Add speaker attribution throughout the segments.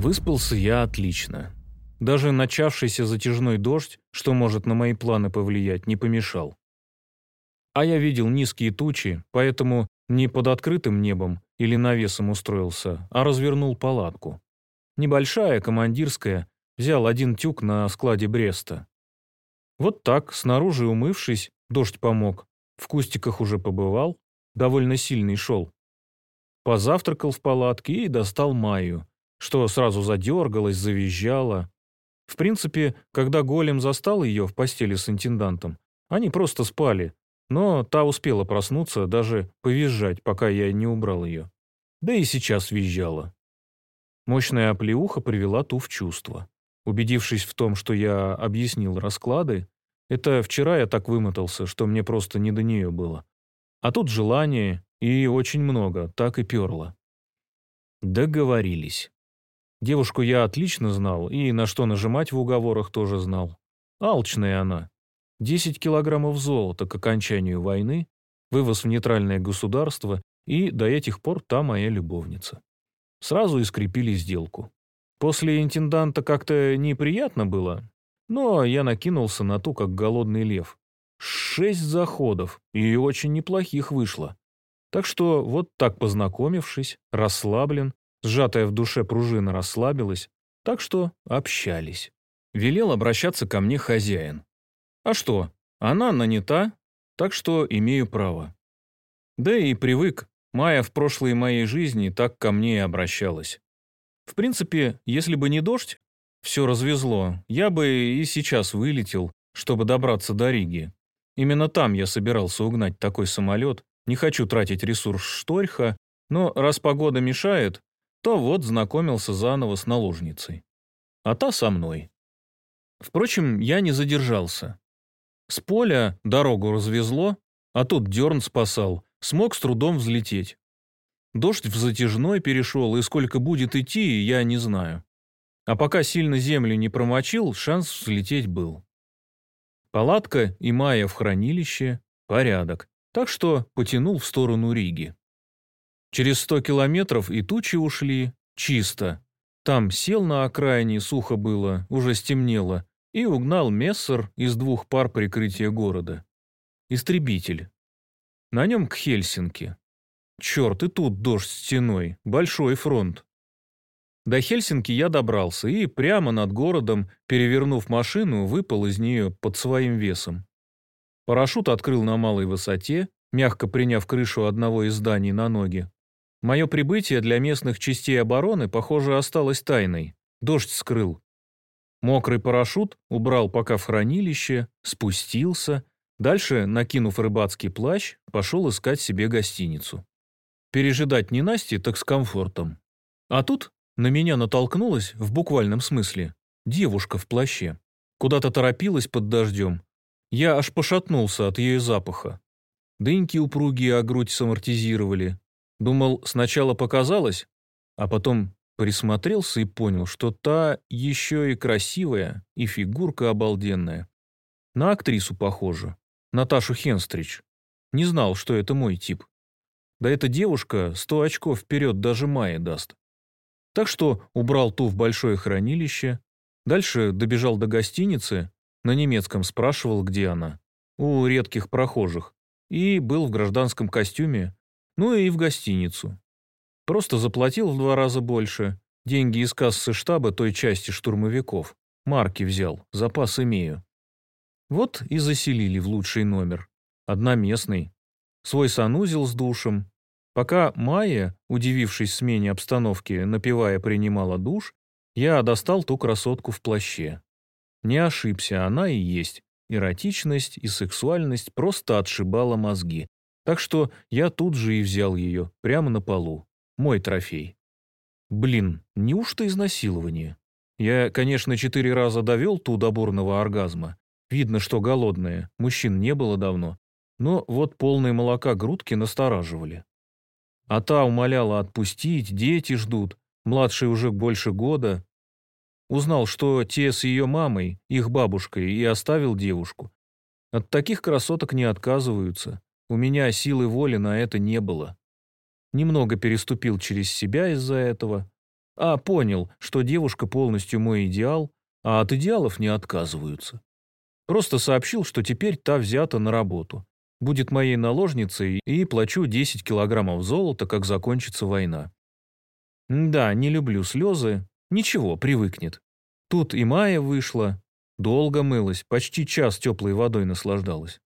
Speaker 1: Выспался я отлично. Даже начавшийся затяжной дождь, что может на мои планы повлиять, не помешал. А я видел низкие тучи, поэтому не под открытым небом или навесом устроился, а развернул палатку. Небольшая, командирская, взял один тюк на складе Бреста. Вот так, снаружи умывшись, дождь помог. В кустиках уже побывал, довольно сильный шел. Позавтракал в палатке и достал Майю, что сразу задергалась, завизжала. В принципе, когда голем застал ее в постели с интендантом, они просто спали, но та успела проснуться, даже повизжать, пока я не убрал ее. Да и сейчас визжала. Мощная оплеуха привела ту в чувство. Убедившись в том, что я объяснил расклады, это вчера я так вымотался, что мне просто не до нее было. А тут желание, и очень много, так и перло. Договорились. Девушку я отлично знал, и на что нажимать в уговорах тоже знал. Алчная она. 10 килограммов золота к окончанию войны, вывоз в нейтральное государство, и до этих пор та моя любовница. Сразу и скрепили сделку. После интенданта как-то неприятно было, но я накинулся на ту, как голодный лев. Шесть заходов, и очень неплохих вышло. Так что вот так познакомившись, расслаблен, сжатая в душе пружина расслабилась, так что общались. Велел обращаться ко мне хозяин. А что, она нанята, так что имею право. Да и привык, Майя в прошлой моей жизни так ко мне и обращалась. В принципе, если бы не дождь, все развезло, я бы и сейчас вылетел, чтобы добраться до Риги. Именно там я собирался угнать такой самолет, не хочу тратить ресурс Шторха, но раз погода мешает, то вот знакомился заново с наложницей. А та со мной. Впрочем, я не задержался. С поля дорогу развезло, а тут дерн спасал, смог с трудом взлететь. Дождь в затяжной перешел, и сколько будет идти, я не знаю. А пока сильно землю не промочил, шанс взлететь был. Палатка и Майя в хранилище – порядок, так что потянул в сторону Риги. Через сто километров и тучи ушли, чисто. Там сел на окраине, сухо было, уже стемнело, и угнал Мессер из двух пар прикрытия города. Истребитель. На нем к Хельсинки. Черт, и тут дождь стеной, большой фронт. До Хельсинки я добрался и прямо над городом, перевернув машину, выпал из нее под своим весом. Парашют открыл на малой высоте, мягко приняв крышу одного из зданий на ноги. Мое прибытие для местных частей обороны, похоже, осталось тайной. Дождь скрыл. Мокрый парашют убрал пока в хранилище, спустился, дальше, накинув рыбацкий плащ, пошел искать себе гостиницу. Пережидать не Насти, так с комфортом. А тут на меня натолкнулась, в буквальном смысле, девушка в плаще. Куда-то торопилась под дождем. Я аж пошатнулся от ее запаха. Дыньки упругие, а грудь самортизировали. Думал, сначала показалось, а потом Присмотрелся и понял, что та еще и красивая, и фигурка обалденная. На актрису похожа. Наташу Хенстрич. Не знал, что это мой тип. Да эта девушка сто очков вперед даже Майе даст. Так что убрал ту в большое хранилище, дальше добежал до гостиницы, на немецком спрашивал, где она, у редких прохожих, и был в гражданском костюме, ну и в гостиницу. Просто заплатил в два раза больше. Деньги из кассы штаба той части штурмовиков. Марки взял, запас имею. Вот и заселили в лучший номер. Одноместный. Свой санузел с душем. Пока Майя, удивившись смене обстановки, напивая принимала душ, я достал ту красотку в плаще. Не ошибся, она и есть. Эротичность и сексуальность просто отшибала мозги. Так что я тут же и взял ее, прямо на полу. Мой трофей. Блин, неужто изнасилование? Я, конечно, четыре раза довел ту до бурного оргазма. Видно, что голодная, мужчин не было давно. Но вот полные молока грудки настораживали. А та умоляла отпустить, дети ждут, младший уже больше года. Узнал, что те с ее мамой, их бабушкой, и оставил девушку. От таких красоток не отказываются. У меня силы воли на это не было. Немного переступил через себя из-за этого. А понял, что девушка полностью мой идеал, а от идеалов не отказываются. Просто сообщил, что теперь та взята на работу. Будет моей наложницей и плачу 10 килограммов золота, как закончится война. Да, не люблю слезы. Ничего, привыкнет. Тут и Майя вышла. Долго мылась, почти час теплой водой наслаждалась.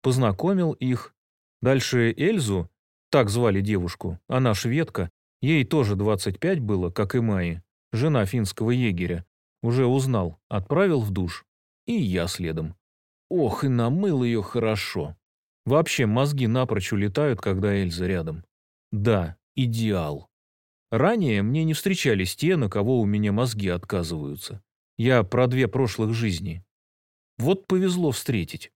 Speaker 1: Познакомил их. Дальше Эльзу, так звали девушку, она шведка, ей тоже 25 было, как и Майе, жена финского егеря. Уже узнал, отправил в душ. И я следом. Ох, и намыл ее хорошо. Вообще мозги напрочь улетают, когда Эльза рядом. Да, идеал. Ранее мне не встречались те, на кого у меня мозги отказываются. Я про две прошлых жизни. Вот повезло встретить.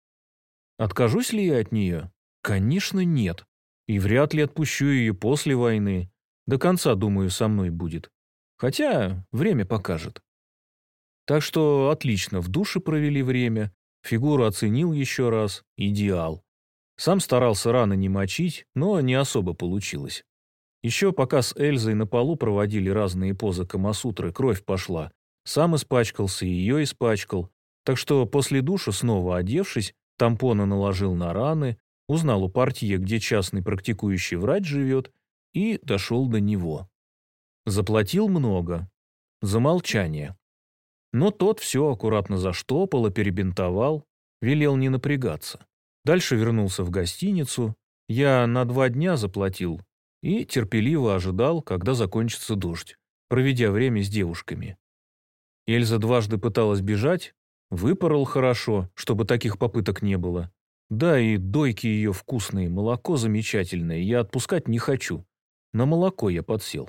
Speaker 1: Откажусь ли я от нее? Конечно, нет. И вряд ли отпущу ее после войны. До конца, думаю, со мной будет. Хотя время покажет. Так что отлично, в душе провели время, фигуру оценил еще раз, идеал. Сам старался рано не мочить, но не особо получилось. Еще пока с Эльзой на полу проводили разные позы Камасутры, кровь пошла. Сам испачкался, ее испачкал. Так что после душа, снова одевшись, тампоны наложил на раны, узнал у партии, где частный практикующий врач живет, и дошел до него. Заплатил много. За молчание. Но тот все аккуратно заштопал и перебинтовал, велел не напрягаться. Дальше вернулся в гостиницу, я на два дня заплатил и терпеливо ожидал, когда закончится дождь, проведя время с девушками. Эльза дважды пыталась бежать, выпорол хорошо, чтобы таких попыток не было. Да, и дойки ее вкусные, молоко замечательное, я отпускать не хочу. На молоко я подсел.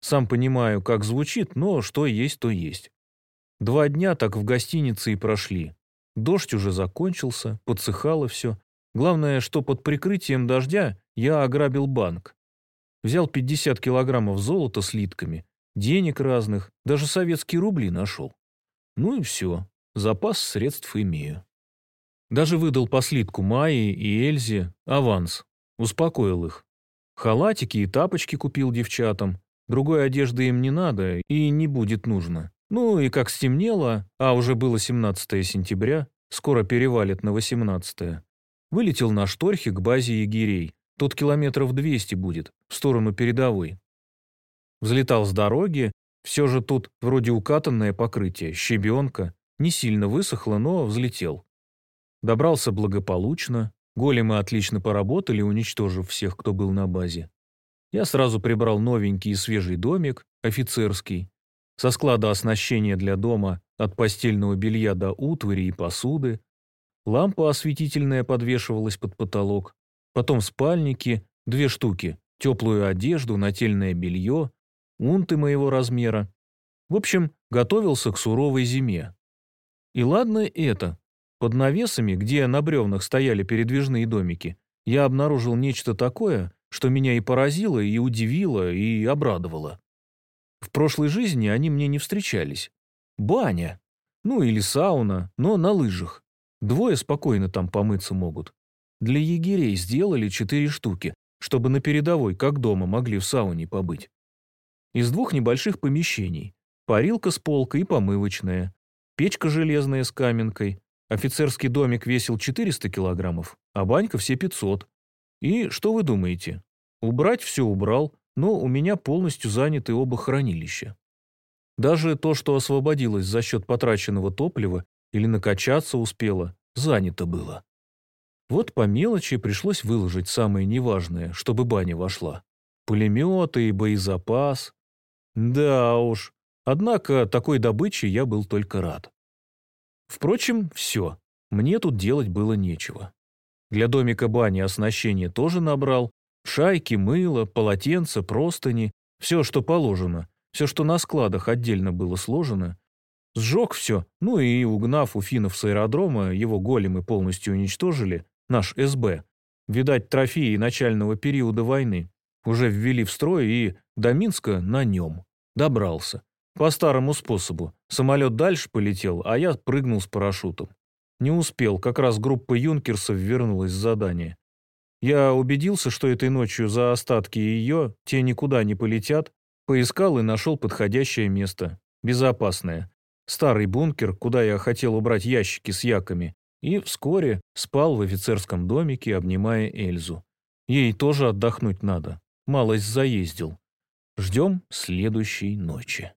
Speaker 1: Сам понимаю, как звучит, но что есть, то есть. Два дня так в гостинице и прошли. Дождь уже закончился, подсыхало все. Главное, что под прикрытием дождя я ограбил банк. Взял 50 килограммов золота слитками, денег разных, даже советские рубли нашел. Ну и все, запас средств имею. Даже выдал по слитку Майе и Эльзе аванс, успокоил их. Халатики и тапочки купил девчатам, другой одежды им не надо и не будет нужно. Ну и как стемнело, а уже было 17 сентября, скоро перевалит на 18 вылетел на шторхе к базе егерей. Тут километров 200 будет, в сторону передовой. Взлетал с дороги, все же тут вроде укатанное покрытие, щебенка, не сильно высохло, но взлетел. Добрался благополучно, големы отлично поработали, уничтожив всех, кто был на базе. Я сразу прибрал новенький и свежий домик, офицерский, со склада оснащения для дома, от постельного белья до утвари и посуды. Лампа осветительная подвешивалась под потолок. Потом спальники, две штуки, теплую одежду, нательное белье, унты моего размера. В общем, готовился к суровой зиме. И ладно это. Под навесами, где на бревнах стояли передвижные домики, я обнаружил нечто такое, что меня и поразило, и удивило, и обрадовало. В прошлой жизни они мне не встречались. Баня. Ну или сауна, но на лыжах. Двое спокойно там помыться могут. Для егерей сделали четыре штуки, чтобы на передовой, как дома, могли в сауне побыть. Из двух небольших помещений. Парилка с полкой и помывочная. Печка железная с каменкой. Офицерский домик весил 400 килограммов, а банька все 500. И что вы думаете? Убрать все убрал, но у меня полностью заняты оба хранилища. Даже то, что освободилось за счет потраченного топлива или накачаться успело, занято было. Вот по мелочи пришлось выложить самое неважное, чтобы баня вошла. Пулеметы и боезапас. Да уж. Однако такой добычей я был только рад. Впрочем, все. Мне тут делать было нечего. Для домика бани оснащение тоже набрал, Шайки, мыло, полотенца, простыни, все, что положено, все, что на складах отдельно было сложено. Сжег все, ну и, угнав у финнов с аэродрома, его големы полностью уничтожили, наш СБ. Видать, трофеи начального периода войны. Уже ввели в строй и до Минска на нем. Добрался. По старому способу. Самолет дальше полетел, а я прыгнул с парашютом. Не успел, как раз группа юнкерсов вернулась с задания. Я убедился, что этой ночью за остатки ее те никуда не полетят, Поискал и нашел подходящее место. Безопасное. Старый бункер, куда я хотел убрать ящики с яками. И вскоре спал в офицерском домике, обнимая Эльзу. Ей тоже отдохнуть надо. Малость заездил. Ждем следующей ночи.